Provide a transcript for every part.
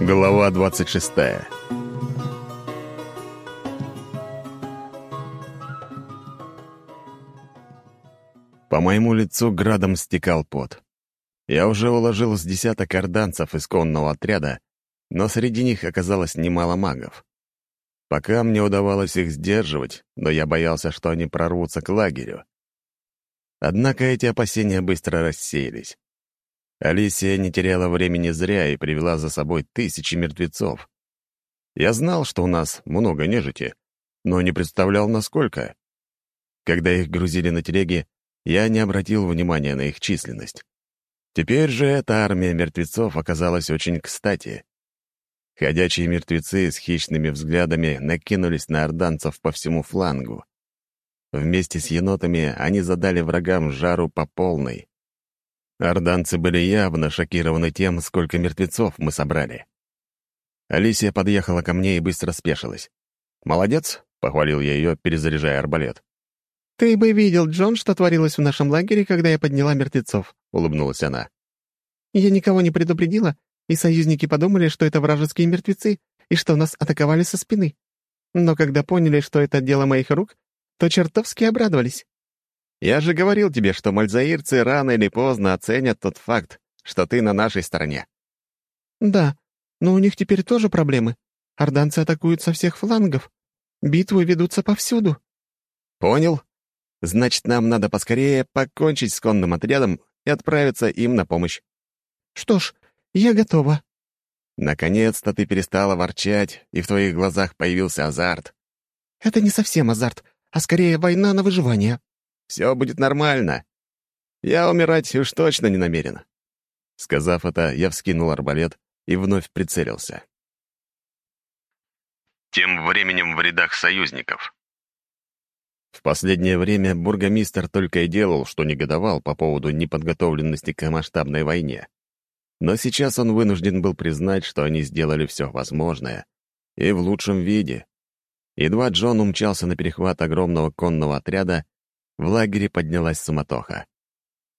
Глава 26 По моему лицу градом стекал пот. Я уже уложил с десяток орданцев из конного отряда, но среди них оказалось немало магов. Пока мне удавалось их сдерживать, но я боялся, что они прорвутся к лагерю. Однако эти опасения быстро рассеялись. Алисия не теряла времени зря и привела за собой тысячи мертвецов. Я знал, что у нас много нежити, но не представлял, насколько. Когда их грузили на телеги, я не обратил внимания на их численность. Теперь же эта армия мертвецов оказалась очень кстати. Ходячие мертвецы с хищными взглядами накинулись на орданцев по всему флангу. Вместе с енотами они задали врагам жару по полной. Орданцы были явно шокированы тем, сколько мертвецов мы собрали. Алисия подъехала ко мне и быстро спешилась. «Молодец», — похвалил я ее, перезаряжая арбалет. «Ты бы видел, Джон, что творилось в нашем лагере, когда я подняла мертвецов», — улыбнулась она. «Я никого не предупредила, и союзники подумали, что это вражеские мертвецы, и что нас атаковали со спины. Но когда поняли, что это дело моих рук, то чертовски обрадовались. Я же говорил тебе, что мальзаирцы рано или поздно оценят тот факт, что ты на нашей стороне». «Да, но у них теперь тоже проблемы. Орданцы атакуют со всех флангов. Битвы ведутся повсюду». «Понял. Значит, нам надо поскорее покончить с конным отрядом и отправиться им на помощь». «Что ж, я готова». «Наконец-то ты перестала ворчать, и в твоих глазах появился азарт». «Это не совсем азарт, а скорее война на выживание», все будет нормально. Я умирать уж точно не намерен». Сказав это, я вскинул арбалет и вновь прицелился. Тем временем в рядах союзников. В последнее время бургомистр только и делал, что негодовал по поводу неподготовленности к масштабной войне. Но сейчас он вынужден был признать, что они сделали все возможное. И в лучшем виде. Едва Джон умчался на перехват огромного конного отряда, в лагере поднялась суматоха.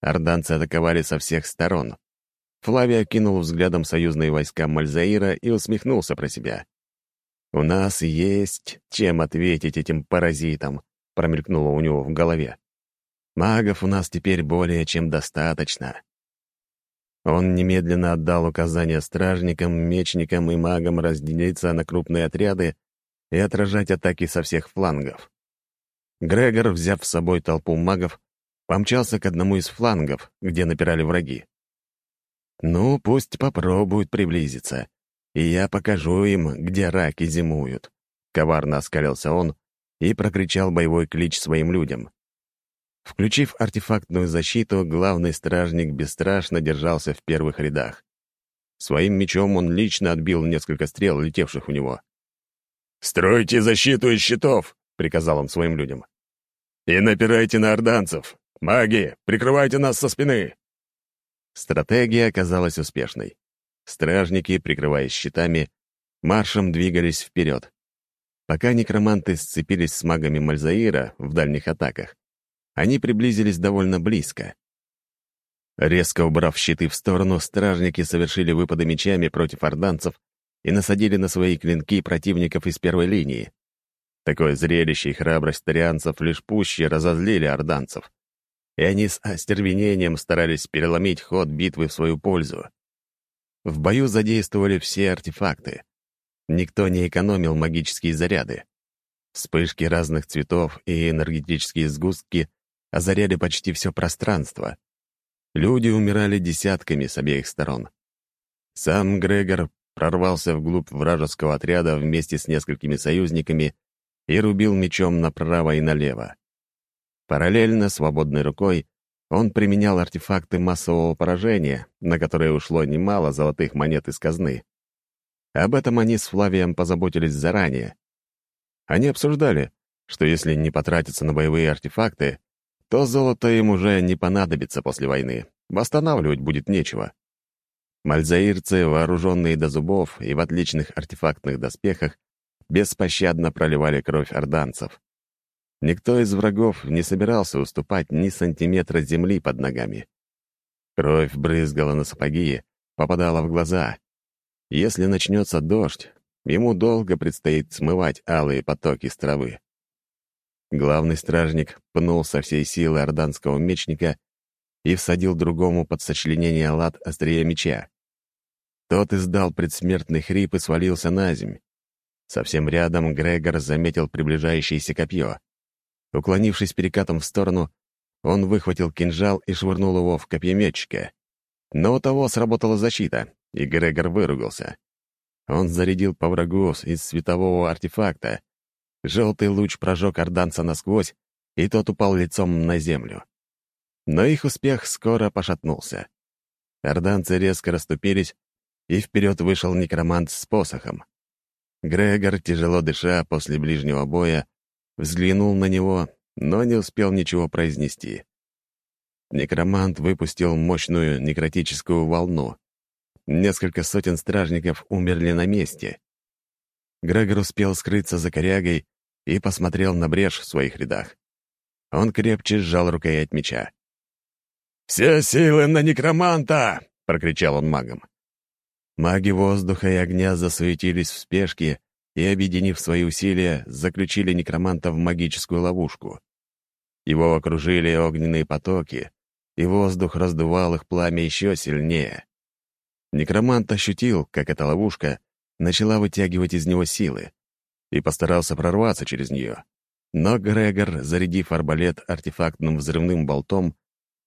Орданцы атаковали со всех сторон. Флавия кинул взглядом союзные войска Мальзаира и усмехнулся про себя. «У нас есть чем ответить этим паразитам», — промелькнуло у него в голове. «Магов у нас теперь более чем достаточно». Он немедленно отдал указание стражникам, мечникам и магам разделиться на крупные отряды и отражать атаки со всех флангов. Грегор, взяв с собой толпу магов, помчался к одному из флангов, где напирали враги. «Ну, пусть попробуют приблизиться, и я покажу им, где раки зимуют», — коварно оскалился он и прокричал боевой клич своим людям. Включив артефактную защиту, главный стражник бесстрашно держался в первых рядах. Своим мечом он лично отбил несколько стрел, летевших у него. «Стройте защиту из щитов!» — приказал он своим людям. «И напирайте на орданцев! Маги, прикрывайте нас со спины!» Стратегия оказалась успешной. Стражники, прикрываясь щитами, маршем двигались вперед. Пока некроманты сцепились с магами Мальзаира в дальних атаках, они приблизились довольно близко. Резко убрав щиты в сторону, стражники совершили выпады мечами против орданцев и насадили на свои клинки противников из первой линии. Такое зрелище и храбрость тарианцев лишь пуще разозлили орданцев. И они с остервенением старались переломить ход битвы в свою пользу. В бою задействовали все артефакты. Никто не экономил магические заряды. Вспышки разных цветов и энергетические сгустки озаряли почти все пространство. Люди умирали десятками с обеих сторон. Сам Грегор прорвался вглубь вражеского отряда вместе с несколькими союзниками и рубил мечом направо и налево. Параллельно, свободной рукой, он применял артефакты массового поражения, на которые ушло немало золотых монет из казны. Об этом они с Флавием позаботились заранее. Они обсуждали, что если не потратиться на боевые артефакты, то золото им уже не понадобится после войны, восстанавливать будет нечего. Мальзаирцы, вооруженные до зубов и в отличных артефактных доспехах, беспощадно проливали кровь орданцев. Никто из врагов не собирался уступать ни сантиметра земли под ногами. Кровь брызгала на сапоги, попадала в глаза. Если начнется дождь, ему долго предстоит смывать алые потоки с травы. Главный стражник пнул со всей силы орданского мечника и всадил другому под сочленение лад острия меча. Тот издал предсмертный хрип и свалился на земь. Совсем рядом Грегор заметил приближающееся копье. Уклонившись перекатом в сторону, он выхватил кинжал и швырнул его в копьеметчика. Но у того сработала защита, и Грегор выругался. Он зарядил по врагу из светового артефакта. Желтый луч прожег орданца насквозь, и тот упал лицом на землю. Но их успех скоро пошатнулся. Орданцы резко расступились, и вперед вышел некромант с посохом. Грегор, тяжело дыша после ближнего боя, взглянул на него, но не успел ничего произнести. Некромант выпустил мощную некротическую волну. Несколько сотен стражников умерли на месте. Грегор успел скрыться за корягой и посмотрел на брешь в своих рядах. Он крепче сжал рукоять меча. «Все силы на некроманта!» — прокричал он магом. Маги воздуха и огня засуетились в спешке и, объединив свои усилия, заключили некроманта в магическую ловушку. Его окружили огненные потоки, и воздух раздувал их пламя еще сильнее. Некромант ощутил, как эта ловушка начала вытягивать из него силы, и постарался прорваться через нее. Но Грегор, зарядив арбалет артефактным взрывным болтом,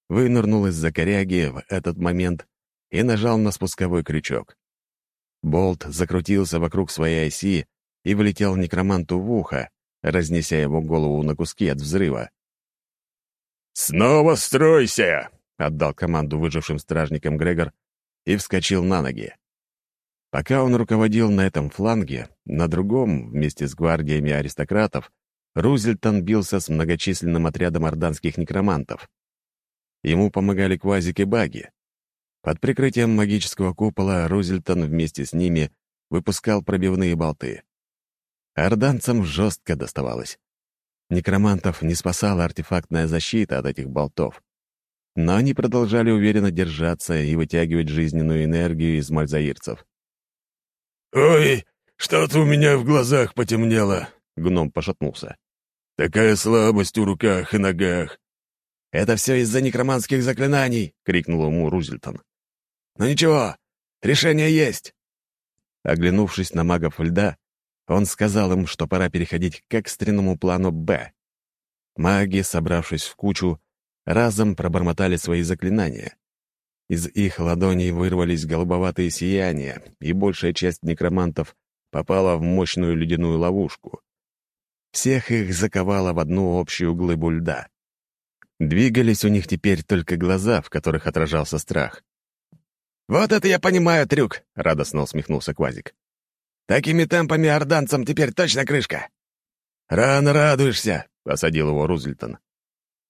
вынырнул из-за коряги в этот момент и нажал на спусковой крючок. Болт закрутился вокруг своей оси и влетел некроманту в ухо, разнеся его голову на куски от взрыва. «Снова стройся!» — отдал команду выжившим стражникам Грегор и вскочил на ноги. Пока он руководил на этом фланге, на другом, вместе с гвардиями аристократов, Рузельтон бился с многочисленным отрядом орданских некромантов. Ему помогали Квазик и Баги. Под прикрытием магического купола Рузельтон вместе с ними выпускал пробивные болты. Орданцам жестко доставалось. Некромантов не спасала артефактная защита от этих болтов. Но они продолжали уверенно держаться и вытягивать жизненную энергию из мальзаирцев. «Ой, что-то у меня в глазах потемнело», — гном пошатнулся. «Такая слабость в руках и ногах». «Это все из-за некроманских заклинаний», — крикнул ему Рузельтон. «Но ничего, решение есть». Оглянувшись на магов льда, он сказал им, что пора переходить к экстренному плану «Б». Маги, собравшись в кучу, разом пробормотали свои заклинания. Из их ладоней вырвались голубоватые сияния, и большая часть некромантов попала в мощную ледяную ловушку. Всех их заковало в одну общую глыбу льда. Двигались у них теперь только глаза, в которых отражался страх. «Вот это я понимаю трюк!» — радостно усмехнулся Квазик. Такими темпами орданцам теперь точно крышка». «Рано радуешься», — осадил его Рузельтон.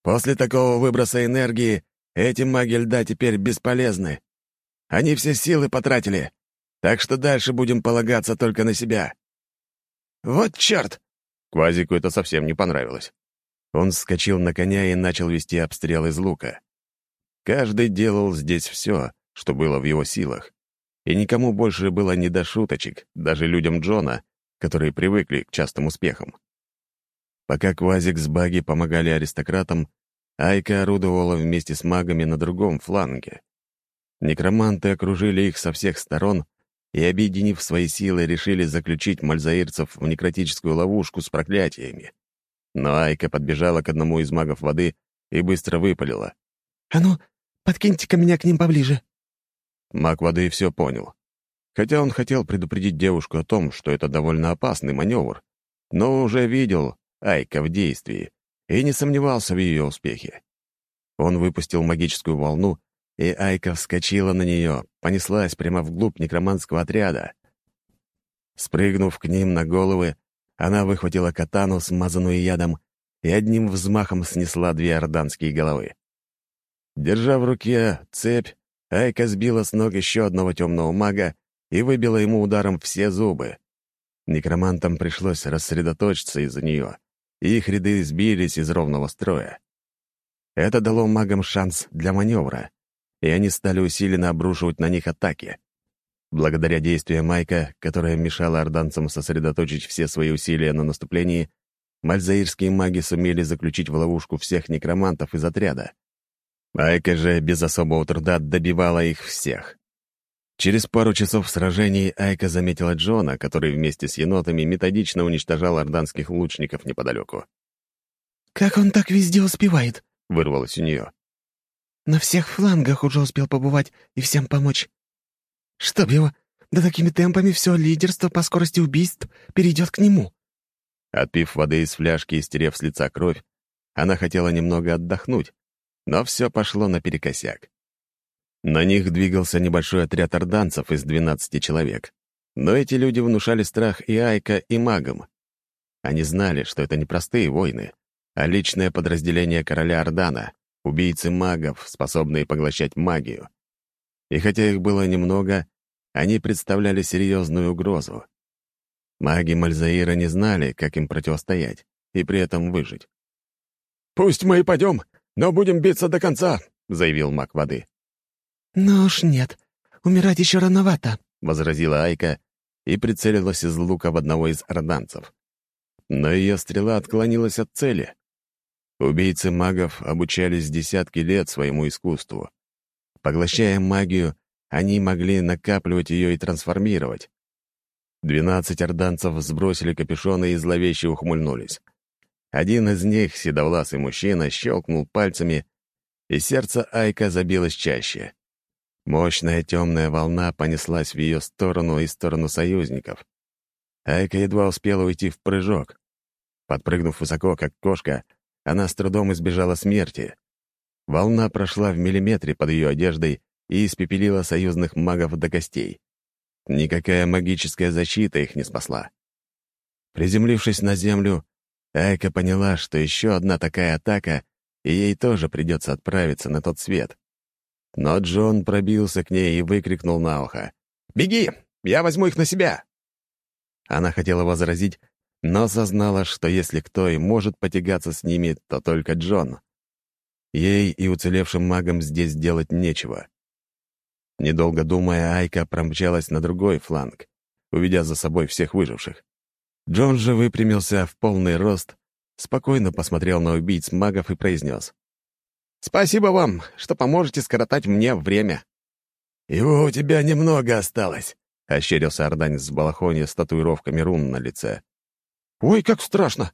«После такого выброса энергии эти маги льда теперь бесполезны. Они все силы потратили, так что дальше будем полагаться только на себя». «Вот черт!» Квазику это совсем не понравилось. Он вскочил на коня и начал вести обстрел из лука. Каждый делал здесь все, что было в его силах и никому больше было не до шуточек, даже людям Джона, которые привыкли к частым успехам. Пока Квазик с Баги помогали аристократам, Айка орудовала вместе с магами на другом фланге. Некроманты окружили их со всех сторон и, объединив свои силы, решили заключить мальзаирцев в некротическую ловушку с проклятиями. Но Айка подбежала к одному из магов воды и быстро выпалила. «А ну, подкиньте-ка меня к ним поближе». Маг воды все понял. Хотя он хотел предупредить девушку о том, что это довольно опасный маневр, но уже видел Айка в действии и не сомневался в ее успехе. Он выпустил магическую волну, и Айка вскочила на нее, понеслась прямо вглубь некроманского отряда. Спрыгнув к ним на головы, она выхватила катану, смазанную ядом, и одним взмахом снесла две орданские головы. Держа в руке цепь, Айка сбила с ног еще одного темного мага и выбила ему ударом все зубы. Некромантам пришлось рассредоточиться из-за нее, и их ряды сбились из ровного строя. Это дало магам шанс для маневра, и они стали усиленно обрушивать на них атаки. Благодаря действиям Майка, которая мешала орданцам сосредоточить все свои усилия на наступлении, мальзаирские маги сумели заключить в ловушку всех некромантов из отряда. Айка же без особого труда добивала их всех. Через пару часов сражений Айка заметила Джона, который вместе с енотами методично уничтожал орданских лучников неподалеку. «Как он так везде успевает?» — вырвалось у нее. «На всех флангах уже успел побывать и всем помочь. Чтоб его, да такими темпами все лидерство по скорости убийств перейдет к нему». Отпив воды из фляжки и стерев с лица кровь, она хотела немного отдохнуть, но все пошло наперекосяк. На них двигался небольшой отряд орданцев из 12 человек. Но эти люди внушали страх и Айка, и магам. Они знали, что это не простые войны, а личное подразделение короля Ордана, убийцы магов, способные поглощать магию. И хотя их было немного, они представляли серьезную угрозу. Маги Мальзаира не знали, как им противостоять и при этом выжить. «Пусть мы и пойдем, но будем биться до конца», — заявил маг воды. «Ну уж нет, умирать еще рановато», — возразила Айка и прицелилась из лука в одного из орданцев. Но ее стрела отклонилась от цели. Убийцы магов обучались десятки лет своему искусству. Поглощая магию, они могли накапливать ее и трансформировать. Двенадцать орданцев сбросили капюшоны и зловеще ухмыльнулись. Один из них, седовласый мужчина, щелкнул пальцами, и сердце Айка забилось чаще. Мощная темная волна понеслась в ее сторону и сторону союзников. Айка едва успела уйти в прыжок. Подпрыгнув высоко, как кошка, она с трудом избежала смерти. Волна прошла в миллиметре под ее одеждой и испепелила союзных магов до костей. Никакая магическая защита их не спасла. Приземлившись на землю, Айка поняла, что еще одна такая атака, и ей тоже придется отправиться на тот свет. Но Джон пробился к ней и выкрикнул на ухо. «Беги! Я возьму их на себя!» Она хотела возразить, но осознала, что если кто и может потягаться с ними, то только Джон. Ей и уцелевшим магам здесь делать нечего. Недолго думая, Айка промчалась на другой фланг, уведя за собой всех выживших. Джон же выпрямился в полный рост, спокойно посмотрел на убийц магов и произнес. «Спасибо вам, что поможете скоротать мне время». «Его у тебя немного осталось», — ощерился орданец с балахони с татуировками рун на лице. «Ой, как страшно!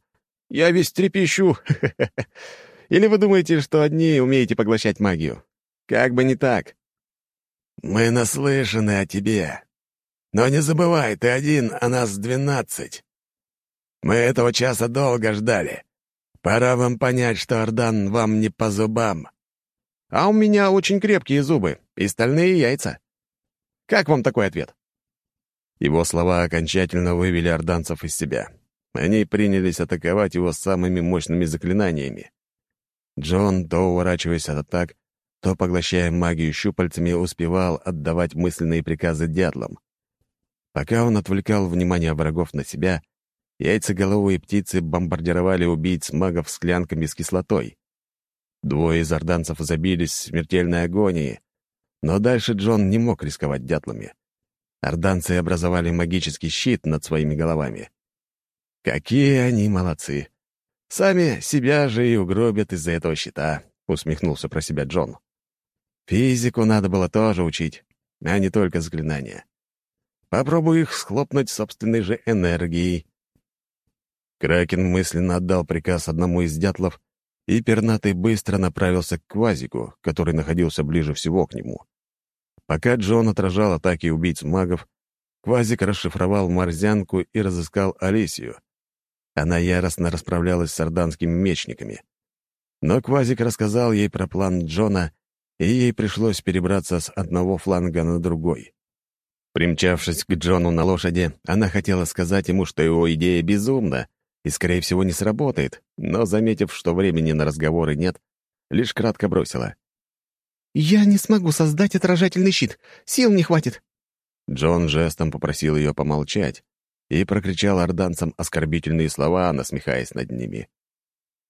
Я весь трепещу! Или вы думаете, что одни умеете поглощать магию? Как бы не так!» «Мы наслышаны о тебе. Но не забывай, ты один, а нас двенадцать. Мы этого часа долго ждали. Пора вам понять, что Ордан вам не по зубам. А у меня очень крепкие зубы и стальные яйца. Как вам такой ответ?» Его слова окончательно вывели орданцев из себя. Они принялись атаковать его самыми мощными заклинаниями. Джон, то уворачиваясь от атак, то, поглощая магию щупальцами, успевал отдавать мысленные приказы дятлам. Пока он отвлекал внимание врагов на себя, Яйцеголовые птицы бомбардировали убийц магов склянками с кислотой. Двое из орданцев забились в смертельной агонии, но дальше Джон не мог рисковать дятлами. Орданцы образовали магический щит над своими головами. Какие они молодцы! Сами себя же и угробят из-за этого щита, усмехнулся про себя Джон. Физику надо было тоже учить, а не только заклинания. Попробую их схлопнуть собственной же энергией. Кракен мысленно отдал приказ одному из дятлов, и пернатый быстро направился к Квазику, который находился ближе всего к нему. Пока Джон отражал атаки убийц магов, Квазик расшифровал морзянку и разыскал Алисию. Она яростно расправлялась с орданскими мечниками. Но Квазик рассказал ей про план Джона, и ей пришлось перебраться с одного фланга на другой. Примчавшись к Джону на лошади, она хотела сказать ему, что его идея безумна, и, скорее всего, не сработает, но, заметив, что времени на разговоры нет, лишь кратко бросила. «Я не смогу создать отражательный щит. Сил не хватит». Джон жестом попросил ее помолчать и прокричал орданцам оскорбительные слова, насмехаясь над ними.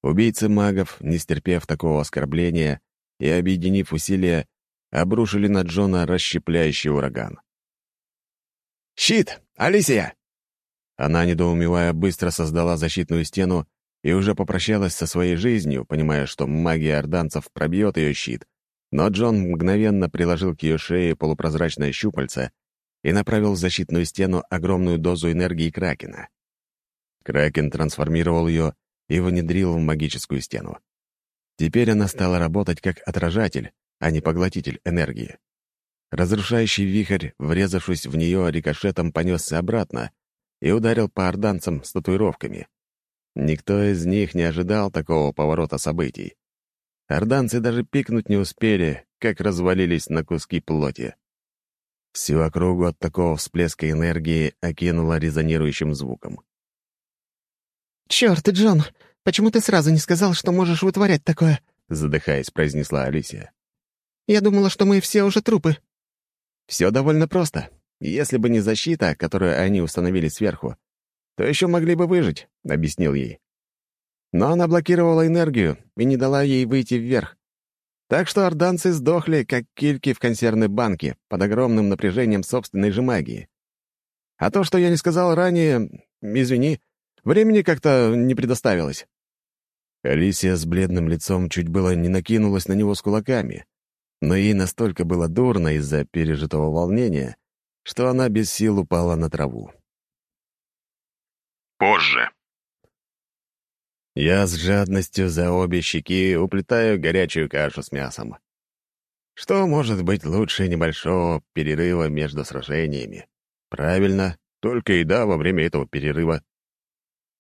Убийцы магов, не стерпев такого оскорбления и объединив усилия, обрушили на Джона расщепляющий ураган. «Щит! Алисия!» Она, недоумевая, быстро создала защитную стену и уже попрощалась со своей жизнью, понимая, что магия орданцев пробьет ее щит. Но Джон мгновенно приложил к ее шее полупрозрачное щупальце и направил в защитную стену огромную дозу энергии Кракена. Кракен трансформировал ее и внедрил в магическую стену. Теперь она стала работать как отражатель, а не поглотитель энергии. Разрушающий вихрь, врезавшись в нее, рикошетом понесся обратно и ударил по орданцам с татуировками. Никто из них не ожидал такого поворота событий. Орданцы даже пикнуть не успели, как развалились на куски плоти. Всю округу от такого всплеска энергии окинуло резонирующим звуком. «Чёрт, Джон, почему ты сразу не сказал, что можешь вытворять такое?» задыхаясь, произнесла Алисия. «Я думала, что мы все уже трупы». Все довольно просто. Если бы не защита, которую они установили сверху, то еще могли бы выжить», — объяснил ей. Но она блокировала энергию и не дала ей выйти вверх. Так что орданцы сдохли, как кильки в консервной банке, под огромным напряжением собственной же магии. А то, что я не сказал ранее, извини, времени как-то не предоставилось. Алисия с бледным лицом чуть было не накинулась на него с кулаками, но ей настолько было дурно из-за пережитого волнения, что она без сил упала на траву. Позже. Я с жадностью за обе щеки уплетаю горячую кашу с мясом. Что может быть лучше небольшого перерыва между сражениями? Правильно, только еда во время этого перерыва.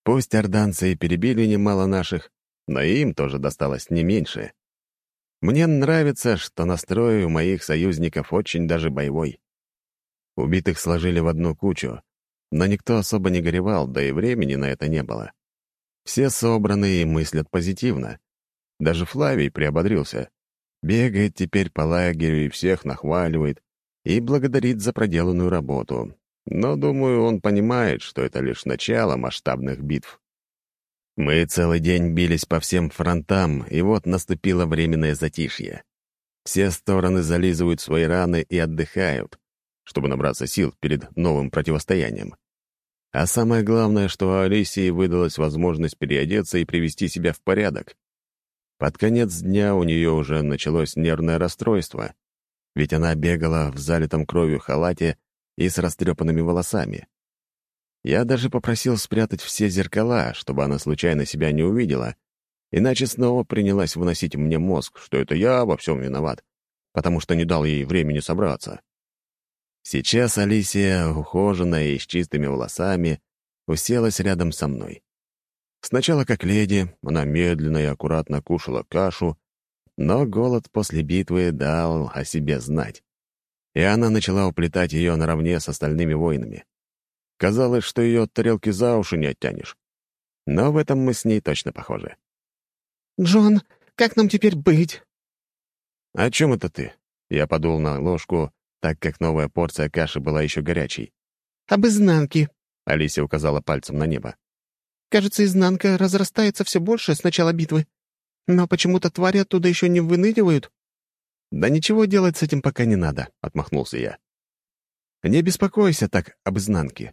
Пусть орданцы и перебили немало наших, но им тоже досталось не меньше. Мне нравится, что настрой у моих союзников очень даже боевой. Убитых сложили в одну кучу, но никто особо не горевал, да и времени на это не было. Все собраны и мыслят позитивно. Даже Флавий приободрился. Бегает теперь по лагерю и всех нахваливает и благодарит за проделанную работу. Но, думаю, он понимает, что это лишь начало масштабных битв. Мы целый день бились по всем фронтам, и вот наступило временное затишье. Все стороны зализывают свои раны и отдыхают чтобы набраться сил перед новым противостоянием. А самое главное, что Алисии выдалась возможность переодеться и привести себя в порядок. Под конец дня у нее уже началось нервное расстройство, ведь она бегала в залитом кровью халате и с растрепанными волосами. Я даже попросил спрятать все зеркала, чтобы она случайно себя не увидела, иначе снова принялась выносить мне мозг, что это я во всем виноват, потому что не дал ей времени собраться. Сейчас Алисия, ухоженная и с чистыми волосами, уселась рядом со мной. Сначала как леди, она медленно и аккуратно кушала кашу, но голод после битвы дал о себе знать. И она начала уплетать ее наравне с остальными воинами. Казалось, что ее от тарелки за уши не оттянешь. Но в этом мы с ней точно похожи. «Джон, как нам теперь быть?» «О чем это ты?» Я подул на ложку так как новая порция каши была еще горячей. «Об изнанке», — Алисия указала пальцем на небо. «Кажется, изнанка разрастается все больше с начала битвы. Но почему-то твари оттуда еще не выныривают». «Да ничего делать с этим пока не надо», — отмахнулся я. «Не беспокойся так об изнанке.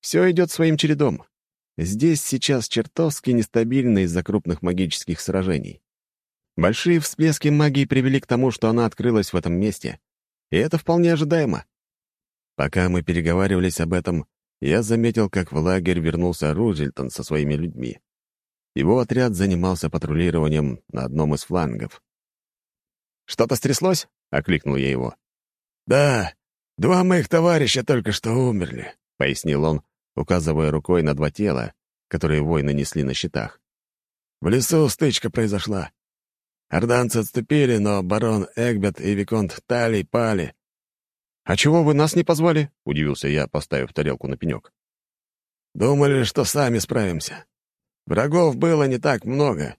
Все идет своим чередом. Здесь сейчас чертовски нестабильно из-за крупных магических сражений. Большие всплески магии привели к тому, что она открылась в этом месте, и это вполне ожидаемо. Пока мы переговаривались об этом, я заметил, как в лагерь вернулся Рузвельтон со своими людьми. Его отряд занимался патрулированием на одном из флангов. «Что-то стряслось?» — окликнул я его. «Да, два моих товарища только что умерли», — пояснил он, указывая рукой на два тела, которые воины несли на щитах. «В лесу стычка произошла. Орданцы отступили, но барон Эгбет и Виконт Талий пали. «А чего вы нас не позвали?» — удивился я, поставив тарелку на пенек. «Думали, что сами справимся. Врагов было не так много.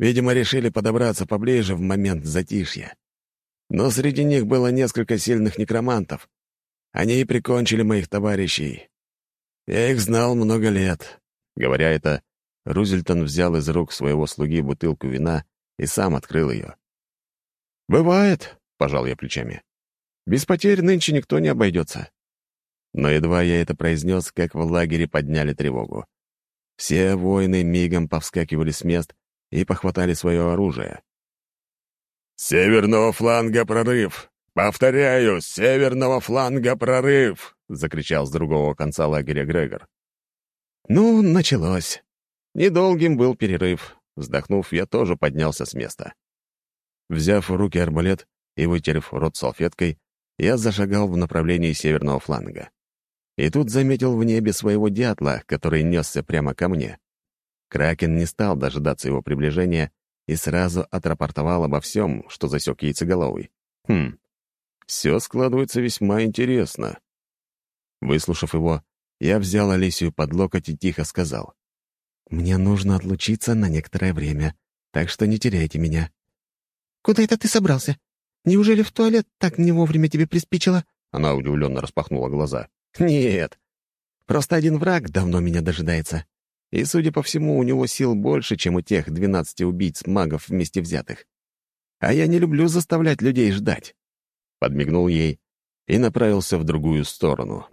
Видимо, решили подобраться поближе в момент затишья. Но среди них было несколько сильных некромантов. Они и прикончили моих товарищей. Я их знал много лет». Говоря это, Рузельтон взял из рук своего слуги бутылку вина и сам открыл ее. «Бывает», — пожал я плечами. «Без потерь нынче никто не обойдется». Но едва я это произнес, как в лагере подняли тревогу. Все воины мигом повскакивали с мест и похватали свое оружие. северного фланга прорыв! Повторяю, северного фланга прорыв!» — закричал с другого конца лагеря Грегор. Ну, началось. Недолгим был перерыв. Вздохнув, я тоже поднялся с места. Взяв в руки арбалет и вытерев рот салфеткой, я зашагал в направлении северного фланга. И тут заметил в небе своего дятла, который несся прямо ко мне. Кракен не стал дожидаться его приближения и сразу отрапортовал обо всем, что засек яйцеголовый. Хм, все складывается весьма интересно. Выслушав его, я взял Алисию под локоть и тихо сказал. «Мне нужно отлучиться на некоторое время, так что не теряйте меня». «Куда это ты собрался? Неужели в туалет так не вовремя тебе приспичило?» Она удивленно распахнула глаза. «Нет. Просто один враг давно меня дожидается. И, судя по всему, у него сил больше, чем у тех двенадцати убийц-магов вместе взятых. А я не люблю заставлять людей ждать». Подмигнул ей и направился в другую сторону.